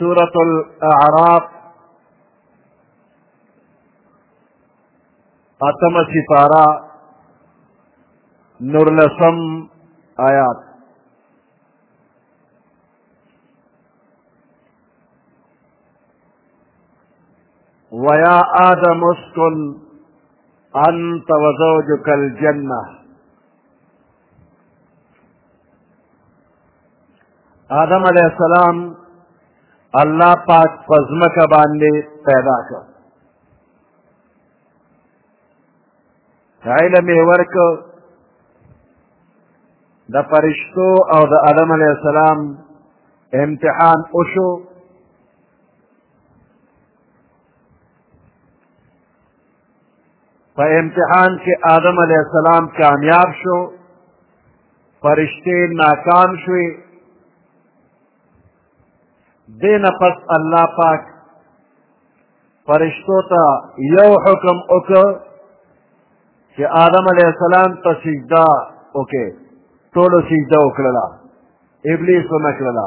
سورة الأعراف اتم نور نورلسم آيات ويا آدم اسكن أنت وزوجك الجنة آدم علیه السلام الله پاک په ځمکه باندې پیدا کړ علم یې ورکړ د فرشتو او د آدم علیه السلام امتحان وشو په امتحان کې آدم علیه السلام کامیاب شو فرشتې ناکام شوې دې نه پس الله پاک فرشتو ته یو حکم وکړ چې آدم علیه السلام ته سجده وکړي ټولو سجده وکړله ابلیس ونه کړله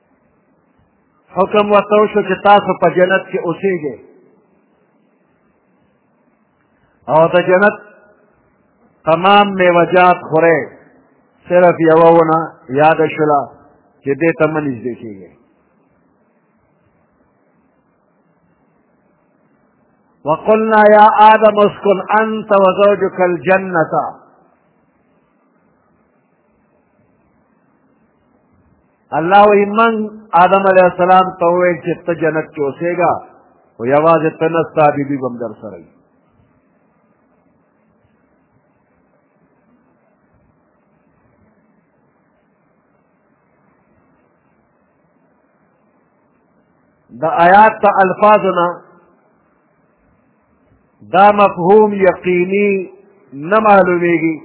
حکم ورته وشو چې تاسو په جنت کې اوسېږئ او د جنت تمام میوجات خورئ صرف یوه ونه یاده شوله چې دې ته مه نږدې کېږئ وقلنا يا آدم اسكن أنت وزوجك الجنة الله وی من آدم علیه السلام ته وویل چې ته جنت کې اوسېږه خو یوازې ته نه ستا بیبي به هم در سره وي د آیات ته الفاظو نه دا مفهوم یقینی نه معلومیږي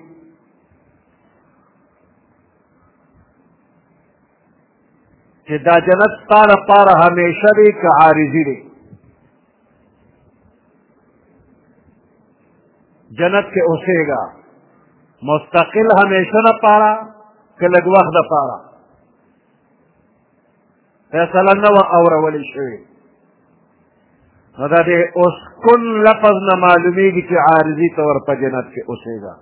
چې دا جنت ستا لپاره همیشه دی که عارضي دی جنت کې اوسېږه مستقل همیشه لپاره که لږ وخت لپاره فیصله نه وه اورول شوې نو دا د اسکن لفظ نه معلومیږي چې عارضي طور په جنت کې اوسېږه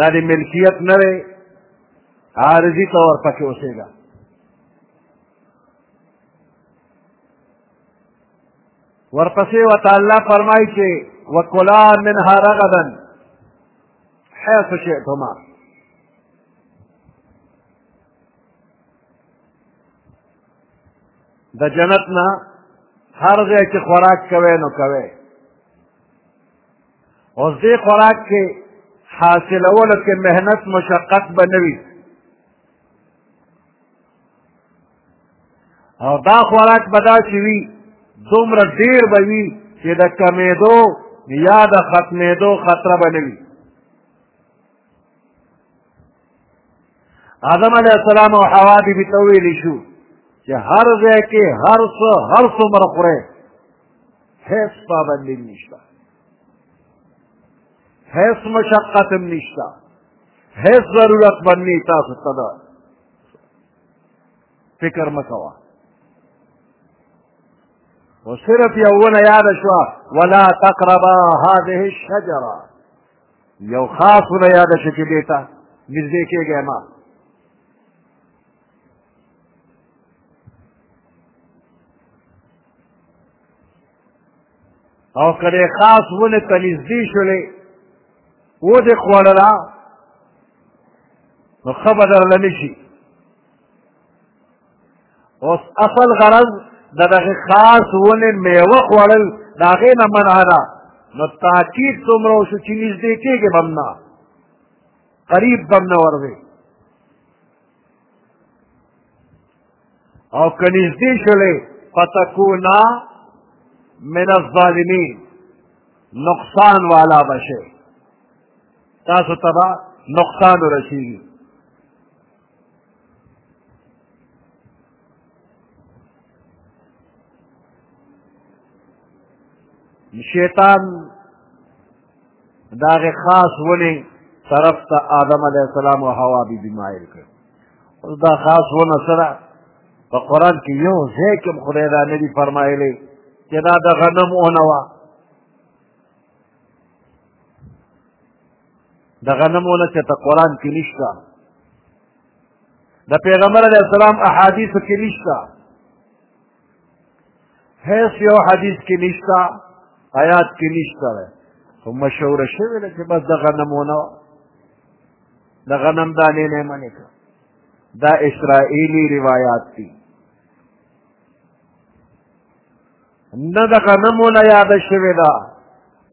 دا د ملکیت نه دی عارضي طور پکې اوسېږه ورپسې ورته الله فرمایي چې وکلا منها رغدا حیث شئتما د جنت نه هر ځای چې خوراک کوی نو کوی اوس دې خوراک کې حاصلولو کې محنت مشقت به نه وي او دا خوراک به داسې وي دومره ډېر به وي چې د کمېدو یا د ختمېدو خطره به نه وي آدم علیه السلام او حوا بیبي ته ویلی شو چې هر ځای کې هر څه هر څومره خورې هیڅ پابندي نشته هیڅ مشقت هم نشته هیڅ ضرورت باندې تاسو ته ده فکر مه کوه او صرف یوونه یاده شوه ولا تقربا هذه الشجره یو خاص ونه یاد شي چې دې ته نږدې کېږی ما او که دې خاص ونه ته نږدې شولې ودې خوړله نو ښه به درله نه شي اوس اصل غرض د دغه خاص ونې میوه خوړل د هغې نه منع ده نو تاکید څومره وشو چې نږدې کېږې به هم نه قریب به هم نه ورځې او که نږدې شولې فتکونا من الظالمین نقصان والا به شئ تاسو ته به نقصان ورسېږي شیطان داغ خاص ونی طرف ته آدم علیه السلام او حوا بی بی مایل کړ اوس دا خاص ونه سره په قرآن کې یو ځای کې خدای دا نه دي فرمایلی چې دا د غنم ونه وه د غنمو نه چې ته قرآن کې نشته د پیغمبر علیه السلام احادیثو کې نشته هیڅ یو حدیث کې نشته آیات کې نشته دی خو مشهوره شوې ده چې بس د غنمو نه د غنم دانې نه یې منې کړه دا اسرائیلي روایات دي نه د غنمو نه یاده شوې ده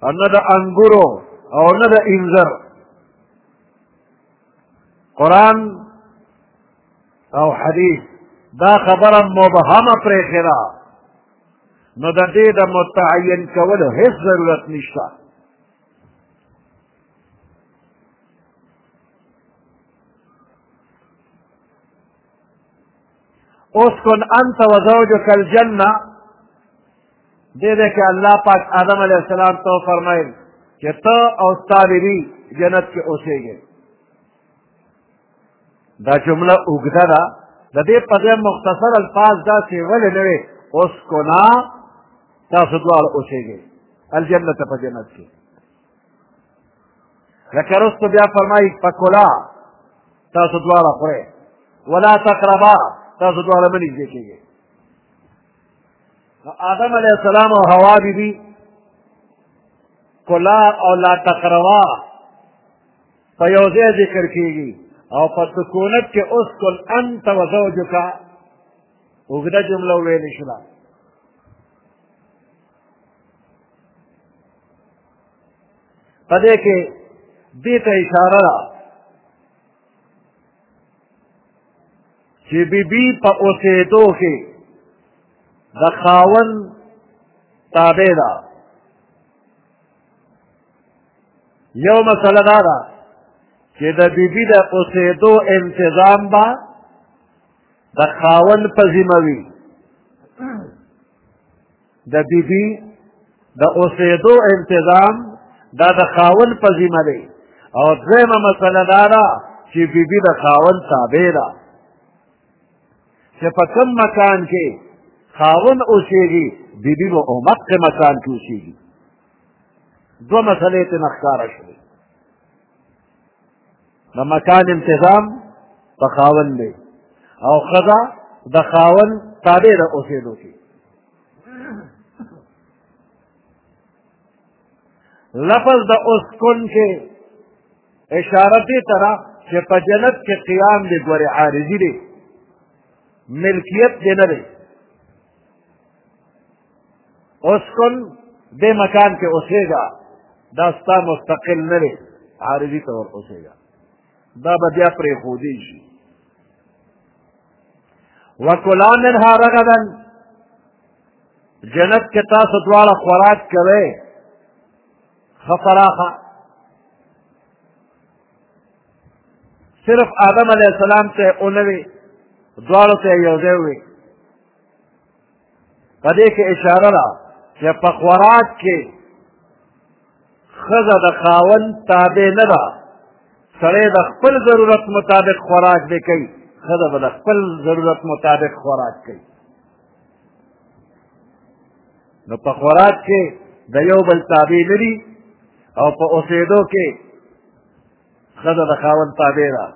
او نه د انګورو او نه د انځر قرآن او حدیث دا خبره مبهمه پرېښې ده نو د دې د متعین کولو هیڅ ضرورت نشته اسکن انت و زوجک الجنه دې دې کې الله پاک آدم علیه السلام ته فرمایل چې ته او ستا بیبي جنت کې اوسېږئ دا جمله اوږده ده د دې په ځای مختصر الفاظ داسې ولې نه وي اسکنا تاسو دواړه اوسېږئ الجنت په جنت کې لکه رستو بیا فرمایي فکلا تاسو دواړه خورئ ولا تقربا تاسو دواړه مه نږدې کېږئ نو آدم علیه السلام او حوا بي بي کلا او لا تقربا په یو ځای ذکر کېږي او په سکونت کې اوس کل انت و زوجک اوږده جمله ویل شوه په دې کې دې ته اشاره ده چې بیبي په اوسېدو کې د خاون تابع ده یو مسله دا ده چې د بیبي د اوسېدو انتظام به د خاون په ذمه وي د بیبي د اوسېدو انتظام دا د خاون په ذمه دی او دویمه مسله دا ده چې بیبي د خاون تابع ده چې په کوم مکان کې خاون اوسېږي بیبي به همدغه مکان کې اوسېږي دوه مسلې ترې نه ښکاره شوې د مکان انتظام په خاوند دی او ښځه د خاوند تابع د اوسېدو کې لفظ د اسکن کې اشاره دې ترا چې په جنت کې قیام دې ګورې عارضي دی ملکیت دې نه دی اسکن دې مکان کې اوسېږه دا ستا مستقل نه دی عارضي طور اوسېږه دا به بیا پرېښودی شي وکلا منها رغدا جنت کې تاسو دواړه خوراک کوئ ښه فراخه صرف آدم علیه السلام ته ونه وي دواړو ته یو ځای وي په دې کې اشاره ده چې په خوراک کې ښځه د خاوند تابع نه ده سړی د خپل ضرورت مطابق خوراک دی کوي ښځه به د خپل ضرورت مطابق خوراک کوي نو په خوراک کې د یو بل تابع نه دي او په اوسېدو کې ښځه د خاوند تابع ده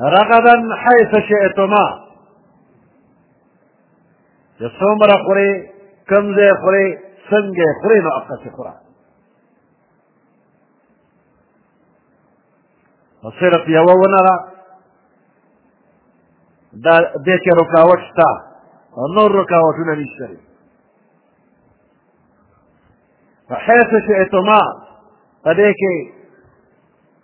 رغدا حيث شئتما چې څومره خورې کوم ځای خورې څنګه خورې نو هغسې خوره نو صرف یوه ونه ده دا دې کې رکاوټ شته نور رکاوټونه نشته دی فحيث شئتما په دې کې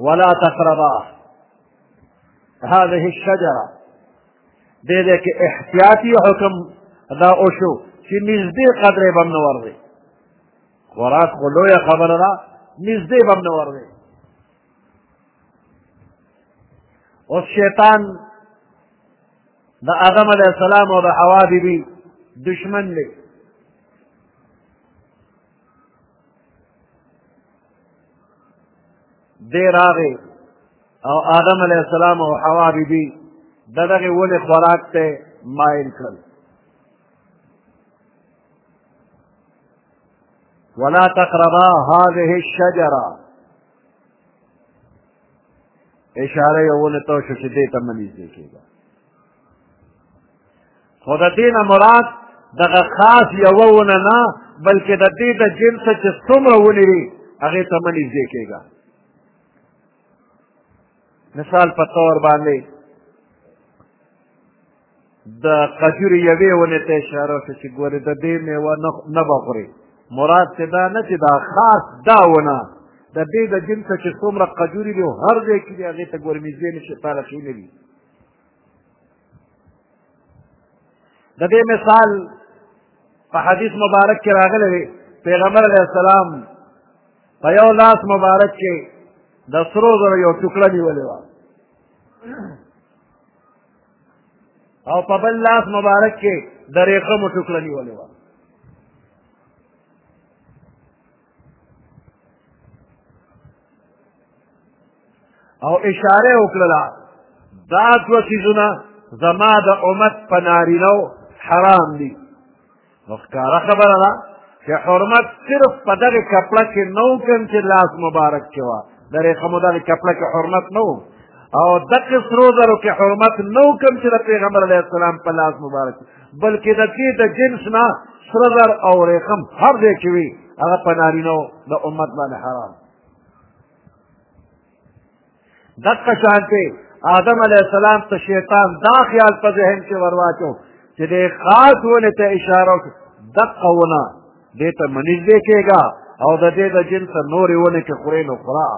ولا تقربا هذه الشجره دې دې کې احتیاطي حکم دا وشو چې نږدې قدرې به هم نه ورځي خوراک خو لویه خبره ده نږدې به هم نه ورځي اوس شیطان د آدم علیه السلام او د حوا بیبي دشمن دی دی راغی او آدم علیه السلام او حوا بیبي د دغې ونې خوراک ته مایل کړل ولا تقربا هذه الشجره اشاره یې ونې ته وشو چې دې ته مه نږدې کېږه خو د دې نه مراد دغه خاص یوه ونه نه بلکې د دې د جنسه چې څومره ونې وي هغې ته مه نږدې کېږه مثال په طور باندې د قجورې یوې ونې ته اشاره وکړه چې ګورې د دې میوه نه به خورې مراد چې دا نه چې دا خاص دا ونه د دې د جنسه چې څومره قجورې دي هر ځای کې دي هغې ته ګورې نږدې نه شي تاله شي نه وي د دې مثال په حدیث مبارک کې راغلی دی پیغمبر علیه السلام په یو لاس مبارک کې د سرو زرو یو ټوکړه نیولې وه او په بل لاس مبارک کې د ریقمو ټوکړه نیولې وه او اشاره وکړه دا دوه څیزونه زما د امت په نارینو حرام دي نو ښکاره خبره ده چې حرمت صرف په دغه کپړه کې نه و کوم چې لاس مبارک کې وه د رېښمو دغه کپړه کې حرمت نه و او دغه سرو زرو کې حرمت نه و کوم چې د پیغمبر علیه السلام په لاس مبارک بلکې د دې د جنس نه سره زر او ریقم هر ځای کې وي هغه په نارینو د امت باندې حرام دقه شانتې آدم علیه السلام ته شیطان دا خیال په ذهن کې ورواچو چې دې خاص ونې ته اشاره وکړي دقه ونه دې ته منځدې کېږه او د دې د جنس نورې ونې چې خورې نو خوره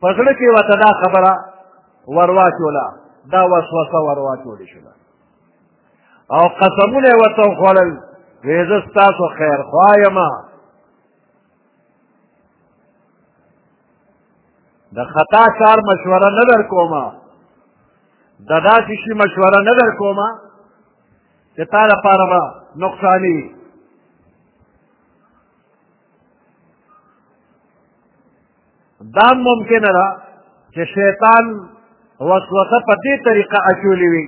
په زړه کې ورته دا خبره ورواچوله دا وسوسه ورواچولې شوله او قسمونه یې ورته وخوړل وې زه ستاسو خیرخوا یم د خطا کار مشوره نه در کوم د داسې شي مشوره نه در کوم چې تا لپاره به نقصاني دا ممکنه ده چې شیطان وسوسه په دې طریقه اچولې وي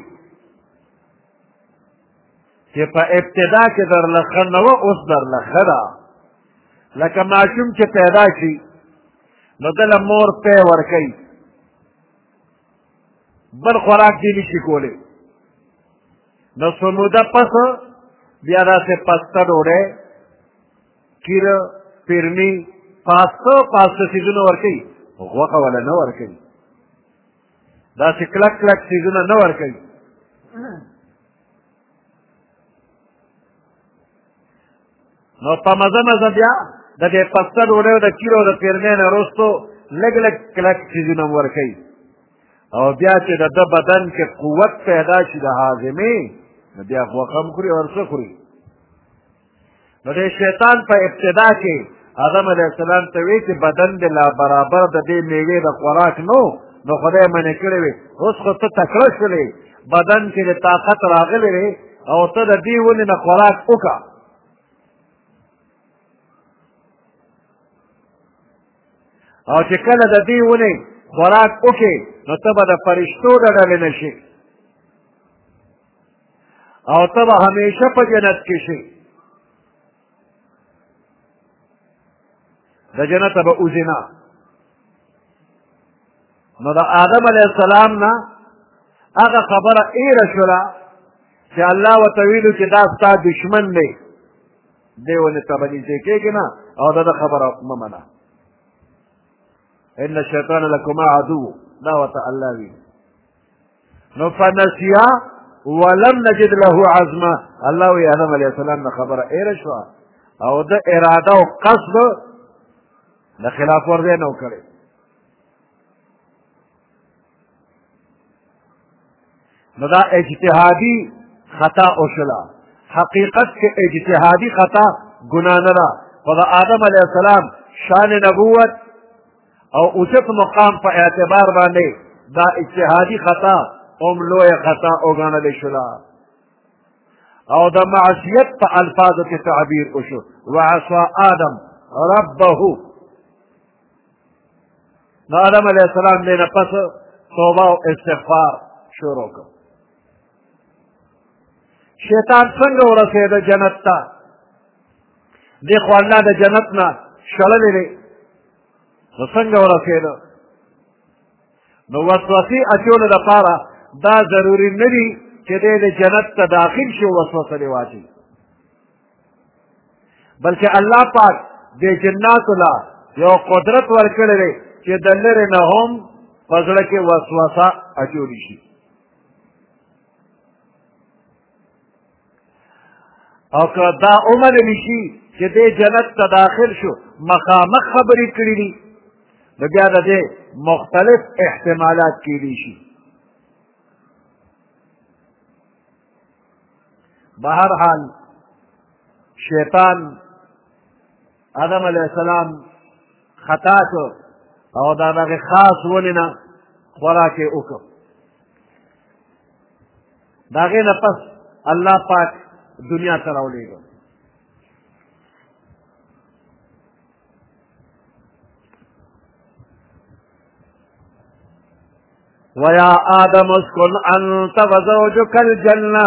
چې په ابتدا کې درله ښه نه وه اوس درله ښه ده لکه ماشوم چې پیدا شي نو دله مور پی ورکوي بل خوراک دی نشي کولی نو څو موده پس بیا داسې پسته ډوډۍ کیره پیرمی پاسته پاسته سیزونه ورکوي غوښه ولا نه ورکوي داسې کلک کلک سیزونه نه ورکوي نو په مزه مزه بیا د دې پسته ډوډۍ او د کیرو د پیرمې نه وروستو لږ لږ کلک څیزونه هم ورکوي او بیا چې د ده بدن کې قوت پیدا شي د هاضمې نو بیا غوښه هم خوري او هر څه خوري نو د شیطان په ابتدا کې آدم علیه السلام ته وی چې بدن دې لا برابر د دې میوې د خوراک نو نو خدای منې کړی وي اوس خو ته تکړه شولې بدن کې د طاقت راغلی دی او ته د دې ونې نه خوراک وکړه او چې کله د دې ونې خوراک وکړې نو ته به د فرشتو د ډلې نه شي او ته به همیشه په جنت کې شي د جنت به اوځې نه نو د آدم علیه السلام نه هغه خبره ایره شوله چې الله ورته ویلو چې دا ستا دشمن دی دی ونې ته به نږدې کېږي نه او د ده خبره مه منه ان الشیطان لکما عدو دا ورته الله ویلي نو فنسیا ولم نجد له عزما الله وی آدم علیه السلام نه خبره ایره شو او د اراده او قصد د خلاف ورزه نه وکړي نو دا اجتهادي خطا او شلا حقیقت کې اجتهادي خطا ګناه نه ده خو د آدم علیه السلام شان نبوت او اوچت مقام په اعتبار باندې دا اجتهادي خطا هم لویه خطا وګڼل شوله او د معصیت په الفاظو کې تعبیر وشو وعصا آدم ربه د آدم علیه السلام نه پس توبه او استغفار شروع کړ شیطان څنګه ورسېده جنت ته دې خو الله د جنت نه شړلی دی نو څنګه ورسېده نو وسوسې اچولو لپاره دا ضروري نه دي چې دی د جنت ته داخل شي وسوسه دې واچي بلکې الله پاک د جناتو لا یو قدرت ورکړی دی چې د لرې نه هم په زړه کې وسوسه اچولی شي او که دا عمر نشي چې دې جنت ته داخل شو مخامخ خبرې کړې دي نو بیا د دې مختلف احتمالات کېدی شي بهر حال شیطان آدم علیه السلام خطا شو او د دغه خاص ونې نه خوراک یې وکړ د هغې نه پس الله پاک دنیا ته راولېږه ويا آدم اسكن أنت وزوجك الجنة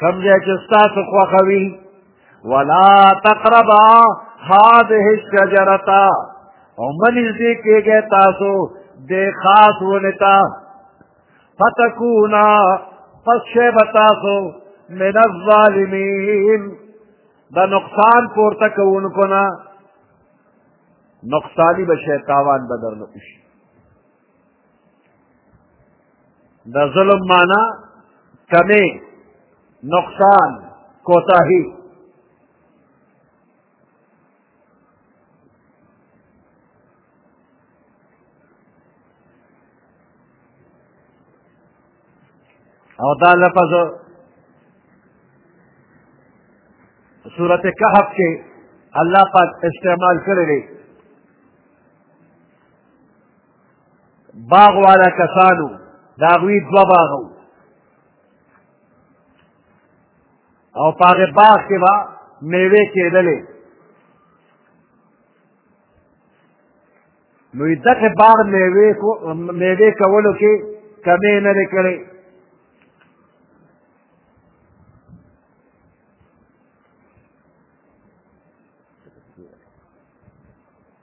کوم ځای چې ستاسو خوښه وي ولا تقربا هذه الشجرتا او مه نږدې کېږئ تاسو دې خاص ونې ته فتکونا پس شی به تاسو من الظالمین د نقصان پورته کوونکو نه نقصانی به شی تاوان به درنه وشي د ظلم معنا کمی نقصان کوتاهی او دا لفظ سورت کهف کې الله پاک استعمال کړی دی باغ والا کسانو د هغوی دوه باغه وو او په هغې باغ کې به میوې کېدلې نو دغه باغ میوې کو میوې کولو کې کمې نه دی کړی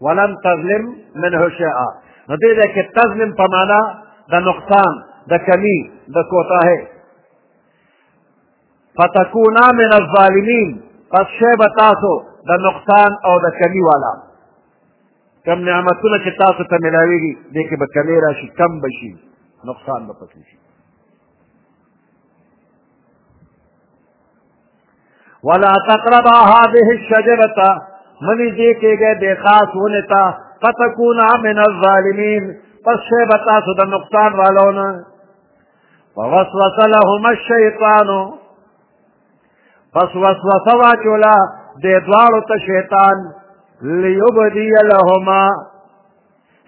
ولم تظلم منه شیئا نو دې ده کې تظلم په معنا د نقصان د کمی د کوتاهه فتکونا من الظالمین پس شی به تاسو د نقصان او د کمی والا کم نعمتونه چې تاسو ته ملاویږي دې کې به کمی راشي کم به شي نقصان به پکې شي ولا تقربا هذه الشجرة منی دې کېږي د خاص ونې ته فتکونا من الظالمین پس شی به تاسو د نقصان والو نه فوسوس لهما الشیطان پس وسوسه واچوله دې دواړو ته شیطان لیبدی لهما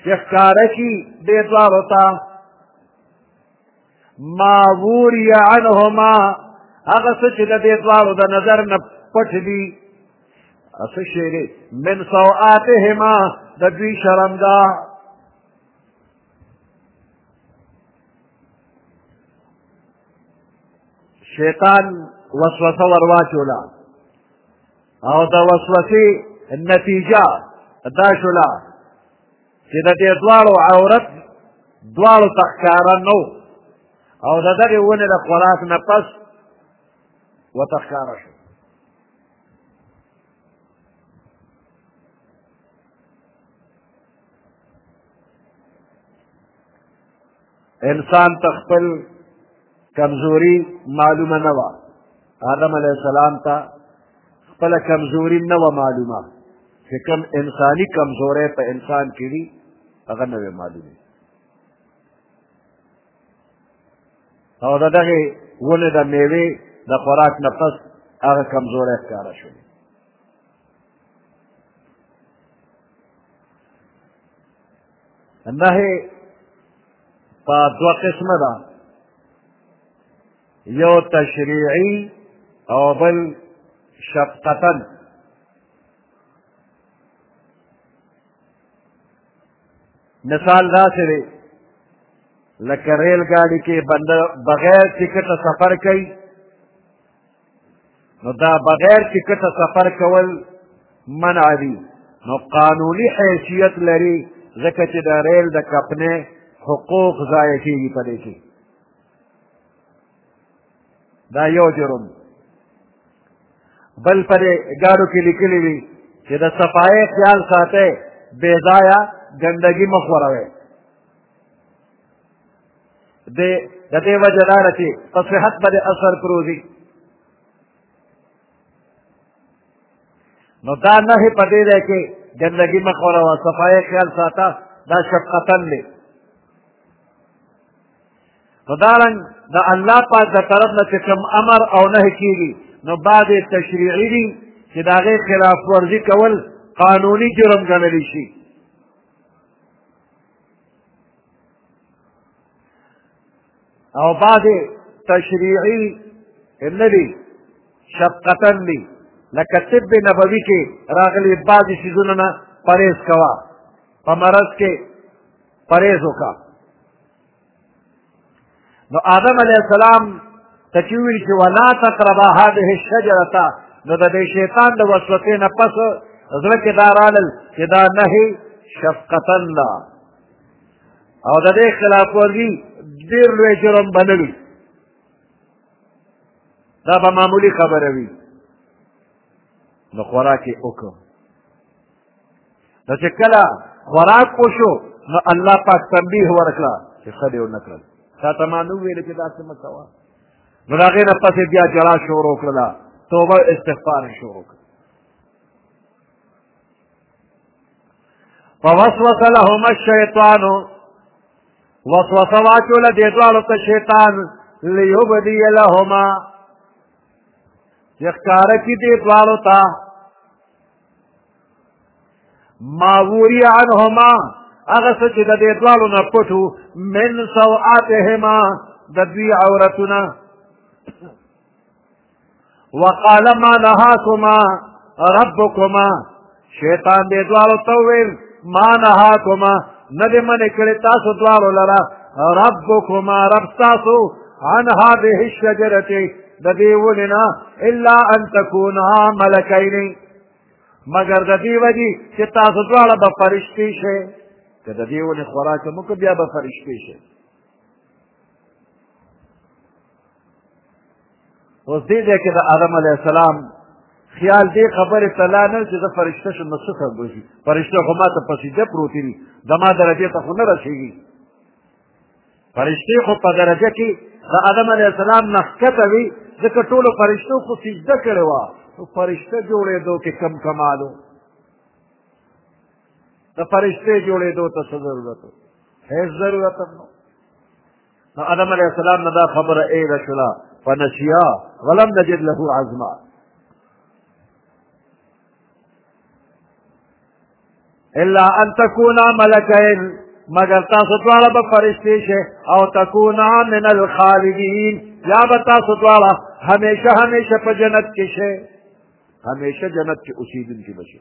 چې ښکاره شي دې دواړو ته ما وری عنهما هغه څه چې د دې دواړو د نظر نه پټ دي څه شی دی من سوآتهما د دوی شرمګا شیطان وسوسه ورواچوله او د وسوسې نتیجه دا شوله چې د دې دواړو عورت دواړو ته ښکاره نه او د دغې ونې د خوراک نه پس ورته ښکاره شو انسان ته خپل کمزوري معلومه نه وه آدم علیه السلام ته خپله کمزوري نه وه معلومه چې کوم انساني کمزوری په انسان کې وي هغه نه وې معلومې او د دغې ونې د میوې د خوراک نه پس هغه کمزوری ښکاره شو نهې په دوه قسمه ده یو تشریعي او بل شفقتا مثال داسې دی لکه ریل ګاډي کې بنده بغیر ټکټه سفر کوي نو دا بغیر چې کته سفر کول منع دي نو قانوني حیثیت لري ځکه چې د ریل د کپنې حقوق ضایع کېږي په دې کې دا یو جرم بل پر ګاډو کې لیکلي وي چې د صفایۍ خیال ساتئ بې ځایه ګندګي مه خوروئ دی د دې وجه دا ده چې په صحت باندې اثر پروزي نو دا نهې په دې دی کې ګندګي مه خوروه صفایې خیال ساته دا شفقتن دی نو دارنګ د الله پاک د طرف نه چې کوم امر او نهې کېږي نو بعضې تشریعي دي چې د هغې خلاف ورزي کول قانوني جرم ګڼلی شي او بعض تشریعی نه دي شقتن دي لکه طب نبوي کې راغلي بعضې څیزونه نه پرهېز کوه په مرض کې پرهېز وکړه نو آدم علیه السلام ته چې وویل چې ولا تقربا هذه الشجرته نو د دې شیطان د وسوسې نه پس زړه کې دا رالل چې دا نهي شفقتا ده او د دې خلاف ورزي ډېر لوی جرم به نه وي دا به معمولي خبره وي نو خوراک یې وکړو نو چې کله خوراک وشو نو الله پاک تنبیه ورکړه چې ښه دې ونه کړل تا ته ما نه وویل چې داسې مه کوه نو د هغې نه پسې بیا جلا شروع کړله توبه استغفار یې شروع کړه فوسوس لهما الشیطان وسوسه واچوله دې دواړو ته شیطان لیبدي لهما چې ښکاره کړي دې دواړو ته ما وری عنهما هغه څه چې د دې دواړو نه پټو من سوآتهما د دوی عورتونه وقال ما نهاكما ربكما شیطان دې دواړو ته وویل ما نهاکما نه دې منې کړې تاسو دواړو لره ربکما رب تاسو عن هذه الشجرة د دې ونې نه الا ان تکونا ملکین مګر د دې وجې چې تاسو دواړه به فرشتې شئ که د دې ونې خوراک مو که بیا به فرشتې شئ اوس دې ځای کې د آدم علیه السلام خیال دې خبرې ته لا نه چې زه فرشته شم نو څه سبب وشي فرشته خو ما ته په سیده پروتې دي زما درجې ته خو نه رسېږي فرشتې خو په درجه کې د آدم علیه السلام نه ښکته وي ځکه ټولو فرشتو خو سجده کړې وه نو فرشته جوړېدو کې کم کمال و د فرشتې جوړېدو ته څه ضرورت و هېڅ ضرورت هم نه نو آدم علیه السلام نه دا خبره ایره شوله فنسیا ولم نجد له عزما الا ان تکونا ملکین مگر تاسو دواړه به فرشتې شئ او تکونا من الخالدین یا به تاسو دواړه همیشه همیشه په جنت کې شئ همیشه جنت کې اوسېدونکي به شئ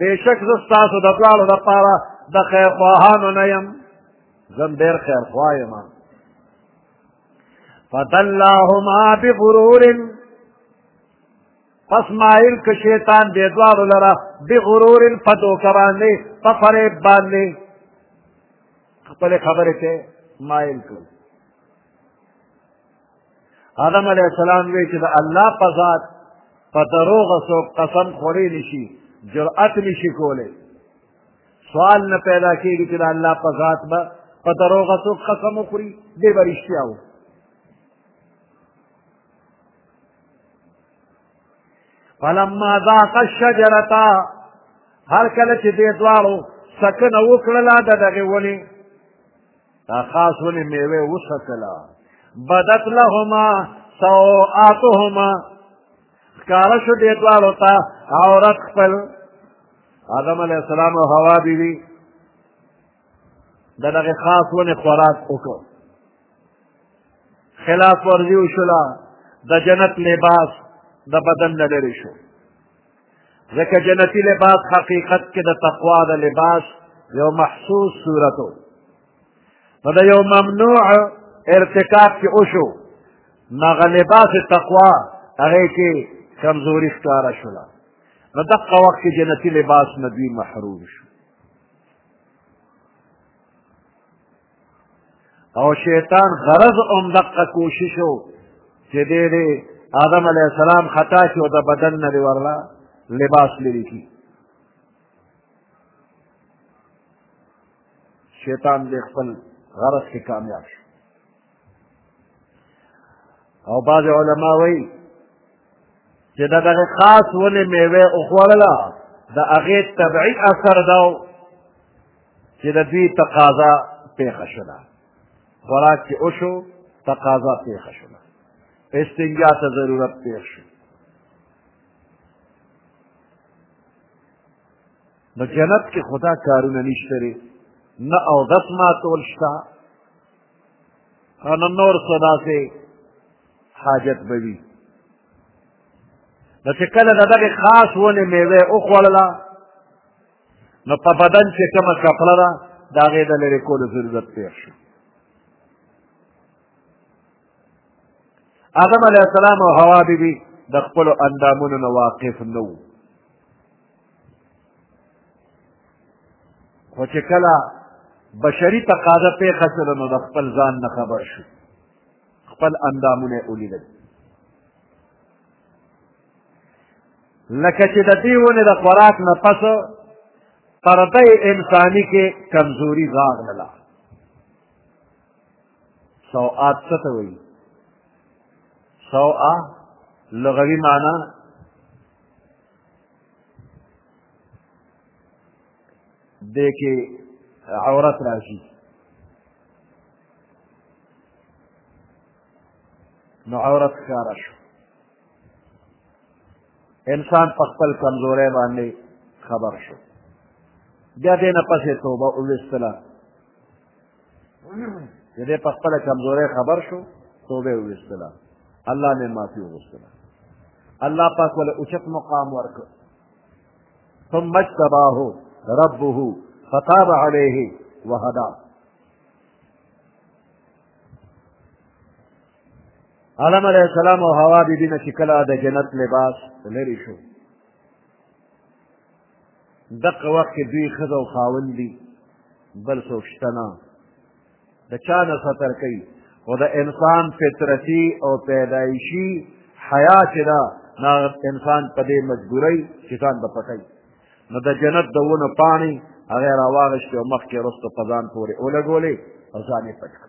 بېشک زه ستاسو د دواړو لپاره د خیرخواهانو نه یم زه ډېر خیرخواه یم فدلاهما بغرور پس مایل که شیطان دې دواړو لره بغرور په دوکه باندې په فریب باندې خپلې خبرې ته مایل کړو آدم علیه السلام وی چې د الله په ذات په دروغ څوک قسم خوړی نشي جرأت نشي کولی سوال نه پیدا کېږي چې د الله په ذات به په دروغ څوک قسم وخوري دی به رښتیا و فلما ذاق الشجرة هر کله چې دې دواړو سکنه وکړله د دغې ونې دا خاص ونې میوه وسکله بدت لهما سوآتهما ښکاره شو دې دواړو ته عورت خپل آدم علیه السلام او حوا بیبي د دغې خاص ونې خوراک وکړو خلاف ورزي وشوله د جنت لباس د بدن نه لرې شو ځکه جنتی لباس حقیقت کې د تقوا د لباس یو محسوس صورت و نو د یو ممنوع ارتکاب کې وشو نو هغه لباس تقوا هغه کې کمزوري ښکاره شوله نو دقه وخت کې جنتي لباس نه دوی محروم شو او شیطان غرض هم دقه کوشش و چې دی دی آدم علیه السلام خطا شي او د بدن نه دی ورله لباس لري کړي شیطان دې خپل غرض کې کامیاب شي او بعض علما وایي چې د دغه خاص ونې میوه وخوړله د هغې طبعي اثر دا چې د دوی تقاضا پېښه شوله خوراک چې وشو تقاضا پېښه شوله استنجا ته ضرورت پېښ شو نو جنت کې خدا کارونه نشته دی نه اودس ماتول شته او نه نور څه داسې حاجت به وي نو چې کله د دغې خاص ونې میوه وخوړله نو په بدن چې کومه کپړه ده د هغې د لرې کولو ضرورت پېښ شو آدم علیه السلام او حوا بیبي د خپلو اندامونو نه واقف نه وو خو چې کله بشري تقاضا پېښه شوه نو د خپل ځان نه خبر شو خپل اندامونه یې ولیدل لکه چې د دې ونې د خوراک نه پس پرده انساني کې کمزوري راغله سوعات څه ته وایي سوعه لغوي معنا دې کې عورت راشي نو عورت ښکاره شو انسان په خپل کمزورۍ باندې خبر شو بیا دې نه پسې توبه وویستله چې دې په خپله کمزورۍ خبر شو توبه یې وویستله الله مې معافي وغوښتله الله پاک ولې اوچت مقام ورکړ ثم اجتباه ربه فتاب عليه وهداه آدم علیه السلام او حوا بیبي نه چې کله د جنت لباس لرې شو دقه وخت کې دوی ښځه او خاوند دي بل څوک شته نه د چا نه ستر کوي خو د انسان فطرتي او پیدایشي حیا چې ده نه انسان په دې مجبورۍ چې ځان به پټوي نو د جنت د ونو پاڼې هغه راواغېستې او مخکې وروسته په ځان پورې ولګولې او ځان یې پټ کړ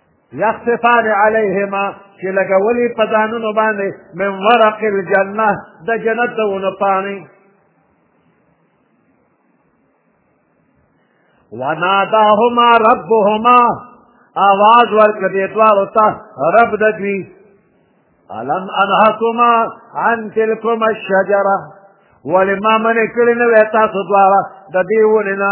یخصفان علیهما چې لګولي په ځانونو باندې من ورق الجنه د جنت د ونو پاڼې وناداهما ربهما آواز ورکړ دې دواړو ته رب د دوی الم انهکما عن تلکما الشجره ولې ما منې کړې نه وې تاسو دواړه د دې ونې نه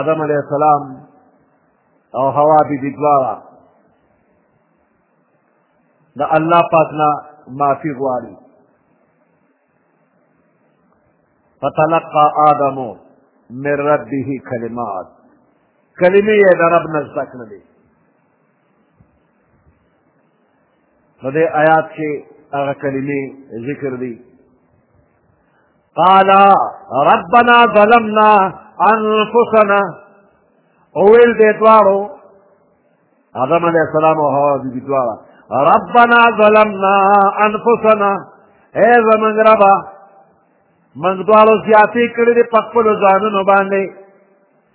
آدم علیه السلام او هوا بیبي دواړه د الله پاک نه معافي غواړي فتلقى آدم من ربه کلمات کلمې یې د رب نه زده کړلې نو دې آیات کې هغه کلمې ذکر دي قال ربنا ظلمنا انفسنا اول دې دواړو آدم علیہ السلام او حوا بی بی دواړه ربنا ظلمنا انفسنا اے زمنګ ربا منګ دواړو زیاتې کړې په خپل ځانونو باندې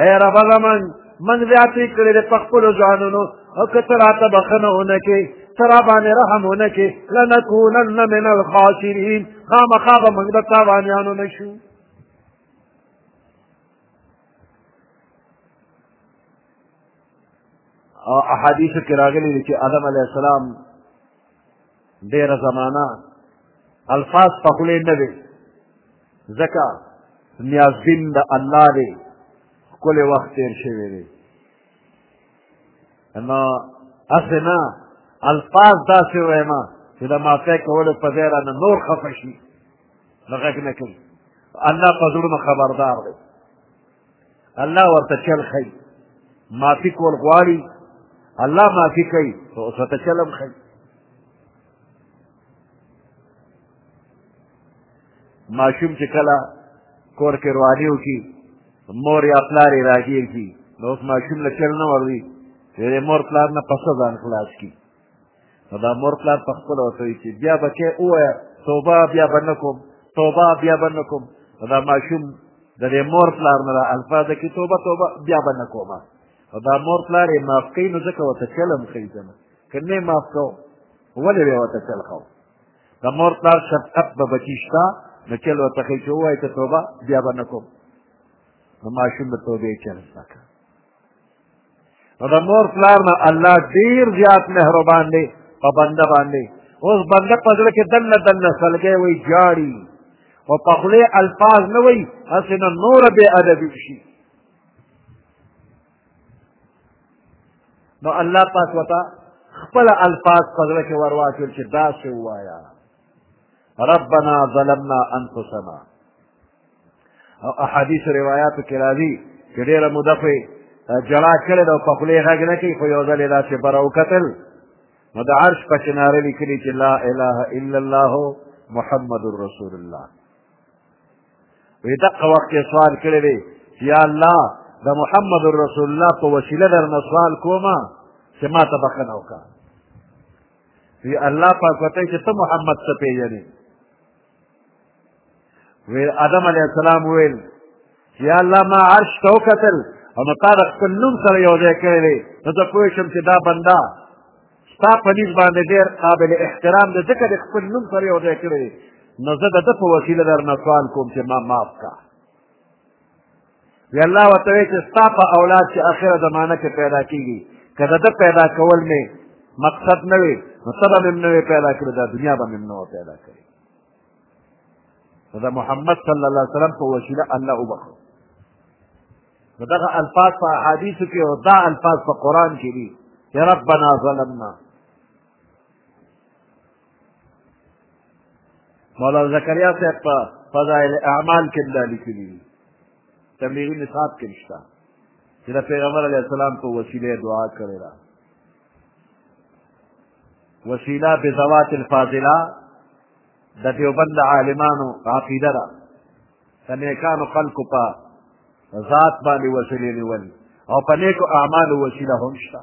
اے رب زمان من زیاتی کړی د پخپلو ځانونو او که ته راته بخښنه ونه کړې ته را باندې رحم ونه کړې لنکونن من الخاسرین خامخا به موږ د تاوانیانو نه شو او احادیثو کې راغلي دي چې آدم علیه السلام ډېره زمانه الفاظ په خولې نه وي ځکه نیازبین د الله دی ښکلی وخت تېر شوی دی نو هسې نه الفاظ داسې وایم چې د معافی کولو په ځای رانه نور خفه شي نو غږ نه کوي الله په زړونو خبردار دی الله ورته چل خي معافي کول غواړي الله معافي کوي خو اوس ورته چل هم ښي ماشوم چې کله کور کې رواني وکړي مور یا پلار یې راګیر کړي نو اوس ماشوم له چل نه وروي د مور پلار نه پسه ځان خلاص کړي نو دا مور پلار په خپله ورته وایي چې بیا به کې ووایه توبه بیا به نه کوم توبه بیا به نه کوم نو دا ماشوم د دې مور پلار نه دا الفاظ کې توبه توبه بیا به نه کوم او دا مور پلار یې معاف کوي نو ځکه ورته چلم ښیي که نه که نه یې معاف کوو ولې به یې ورته چل کوو د مور پلار شفقت به بچي شته نو چل ورته ښیي چې ووایي ته توبه بیا به نه کوم نو ماشوم د توبې چل زده کړه نو د مور پلار نه الله ډیر زیات مهربان دی په بنده باندې اوس بنده په زړه کې دنه دنه سلګی وایي جاړي خو په خولې الفاظ نه وایي هسې نه نوره بې ادبي شي نو الله پاک وتا خپل الفاظ په زړه کې ورواچول چې داسې ووایه ربنا ظلمنا انفسنا او احادیث روایاتو کې راځي چې ډېره موده خو جلا کړې ده او په خولې غږ نه کوي خو یو ځل یې داسې بره وکتل نو د عرش په چناره لیکلي چې لا اله الا الله محمد رسول الله وی دقه وخت یې سوال کړی دی چې یا الله د محمد رسول الله په وسیله درنه سوال کومه چې ما ته بخښنه وکړه وی الله پاک وته چې ته محمد ته پیژنې وی آدم علیه السلام ویل یا الله ما عرش ته وکتل او نو تا د خپل نوم سره یو ځای کړی دی نو زه پوه شم چې دا بنده ستا په نیز باندې ډېر قابل احترام دی ځکه د خپل نوم سره یو ځای کړی دی نو زه د ده په وسیله درنه سوال کوم چې ما معاف کړه وی الله ورته وی چې ستا په اولاد چې اخره زمانه کې پیدا کېږي که د ده پیدا کول مې مقصد نه وي نو ته به مې نه وې پیدا کړې دا دنیا به مې نه وه پیدا کړې نو د محمد صلی الله علیه وسلم په وسیله الله وبخو نو دغه الفاظ په احادیثو کې او دا الفاظ په قرآن کې دي چې ربنا ظلمنا مولا زکریا صاحب په فضائل اعمال کې دا لیکلي دي تبلیغي نصاب کې نشته چې د پیغمبر علیه السلام په وسیله دعا کړې ده وسیله بذوات الفاضله د دیوبند عالمانو عقیده ده د نیکانو خلکو په ذات باندې وسیلې نیول او په نیکو اعمالو وسیله هم شته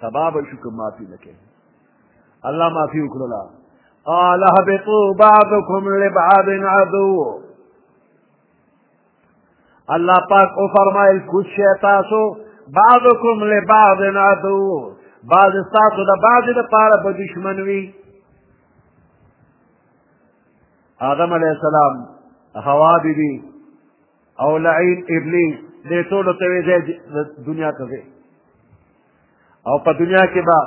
سبا به شو که معافي نه کوي الله معافي وکړله قال اهبطوا بعضكم لبعض عدو الله پاک او فرمایل کوچ شي تاسو بعضکم لبعض عدو بعض تاسو د بعض د پاره په دشمن وي آدم علیه السلام حوا بیبي بی او لعین ابلیس دې ټولو ته وې ځای دنیا ته ځې او په دنیا کې به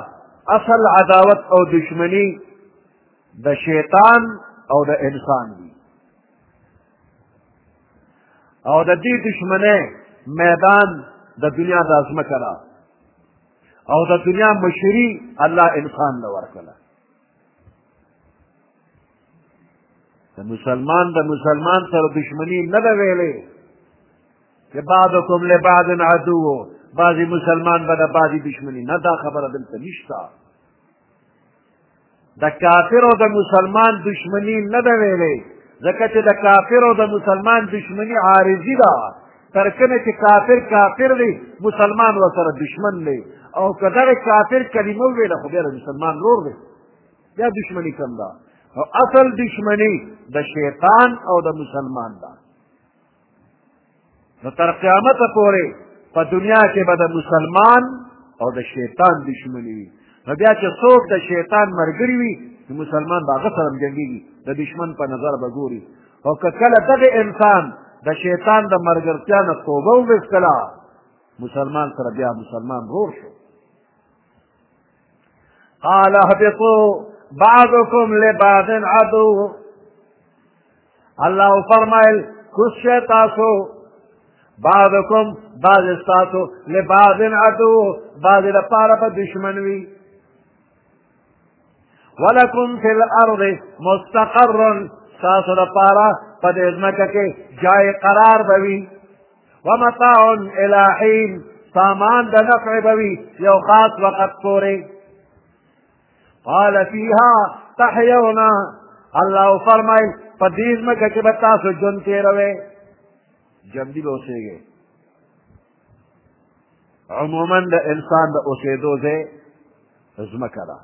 اصل عداوت او دشمنی د شیطان او د انسان وي او د دې دشمنه میدان د دنیا د ازمکه ده او د دنیا مشری الله انسان له ورکړه د مسلمان د مسلمان سره دشمنی نه ده ویلې چې بعضکم لبعض عدو بعضې مسلمان به د بعضې دشمني نه دا خبره دلته نشته د کافر او د مسلمان دشمنی نه ده ویلې ځکه چې د کافر او د مسلمان دشمنی عارضي ده تر کله چې کافر کافر دی مسلمان ورسره دشمن دی او که دغه کافر کلمه وویله خو بیا د مسلمان ورور دی بیا دشمني کم ده او اصل دشمني د شیطان او د مسلمان ده نو تر قیامته پورې په دنیا کې به د مسلمان او د شیطان دشمني وي نو بیا چې څوک د شیطان ملګري وي د مسلمان به هغه سره جنګېږي د دشمن په نظر به ګوري او که کله دغه انسان د شیطان د مرګرتیا نه توبه وویستله مسلمان سره بیا مسلمان رور شو قال اهبطوا بعضكم لبعض عدو الله فرمایل کوش تاسو بعضکم بعض استاسو لبعض عدو بعض لپاره په دشمن وی ولکم فی الارض مستقر ستاسو لپاره په دې ځمکه کې جای قرار به وي ومتاع الی حین سامان د نفع به وي یو خاص وخت پورې قال فیها تحیون الله فرمایل په دې ځمکه کې به تاسو ژوند تېروئ ژوندي به اوسېږئ عموما د انسان د اوسېدو ځای ځمکه ده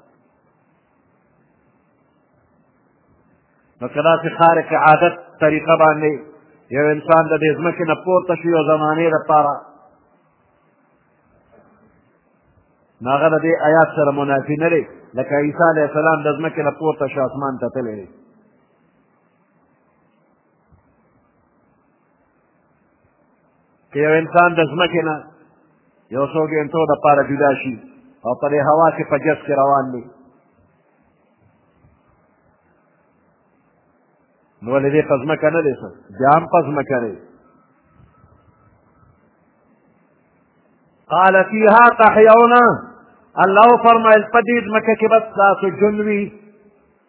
نو که داسې خارق عادت طریقه باندې یو انسان د دې ځمکې نه پورته شي یو زمانې لپاره نو هغه د دې آیات سره منافي نه دی لکه عیسی علیه السلام د ځمکې نه پورته شو اسمان ته تللی دی که یو انسان د ځمکې نه یو څو ګنټو دپاره جدا شي او په دې هوا کې په جس کې روان دی نو ولې دې په ځمکه نه دی څه بیا هم په ځمکه دی قال فيها تحيون الله فرمائل پدید مکه کې بس تاسو جنوي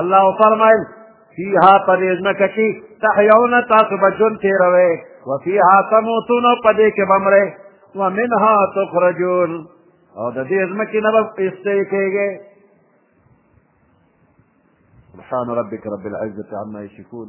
الله فرمایل فیها پدې ځمکه کې تحیون تاسو به ژوند تېروئ وفیها تموتون او پدې کې به مرئ ومنها تخرجون او د دې ځمکې نه به ایستې کېږئ سبحان ربك رب العزة عما يشكون